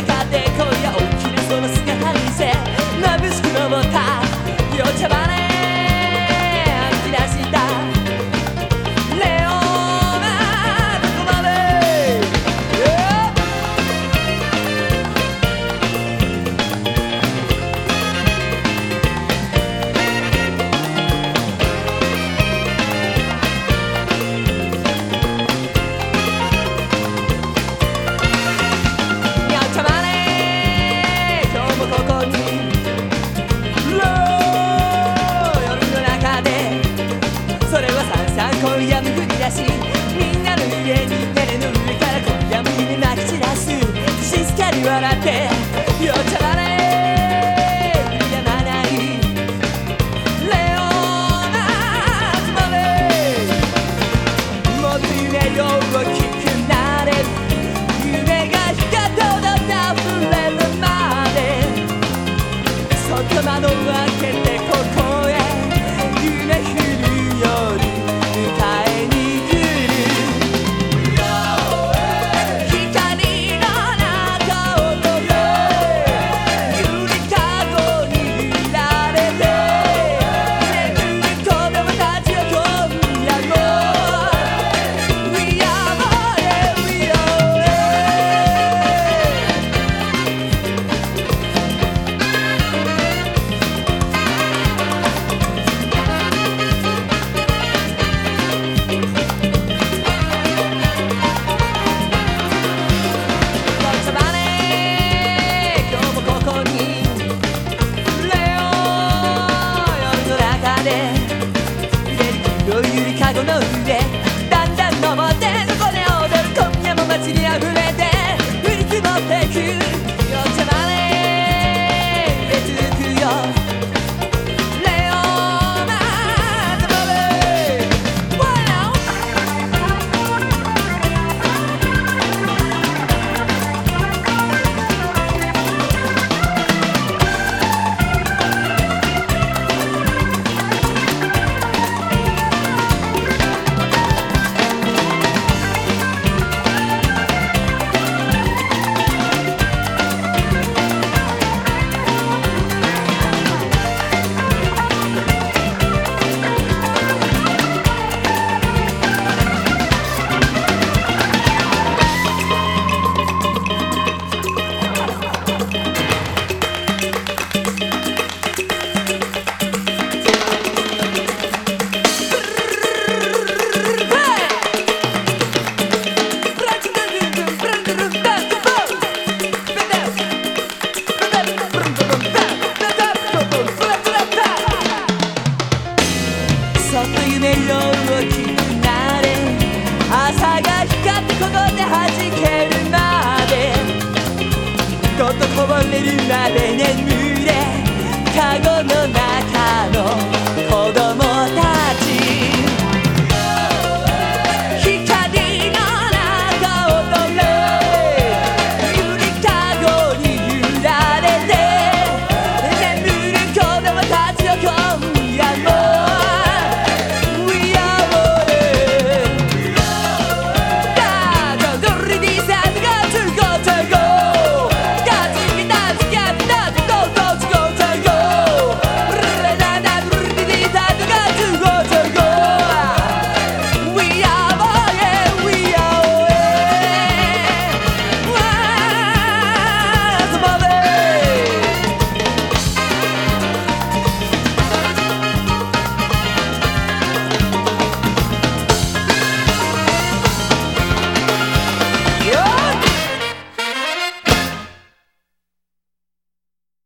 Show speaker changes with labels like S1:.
S1: like I did. しみんなの家に屋の上から今夜も夢泣き散らす。静かに笑って夜茶るまで眠れ。カゴの中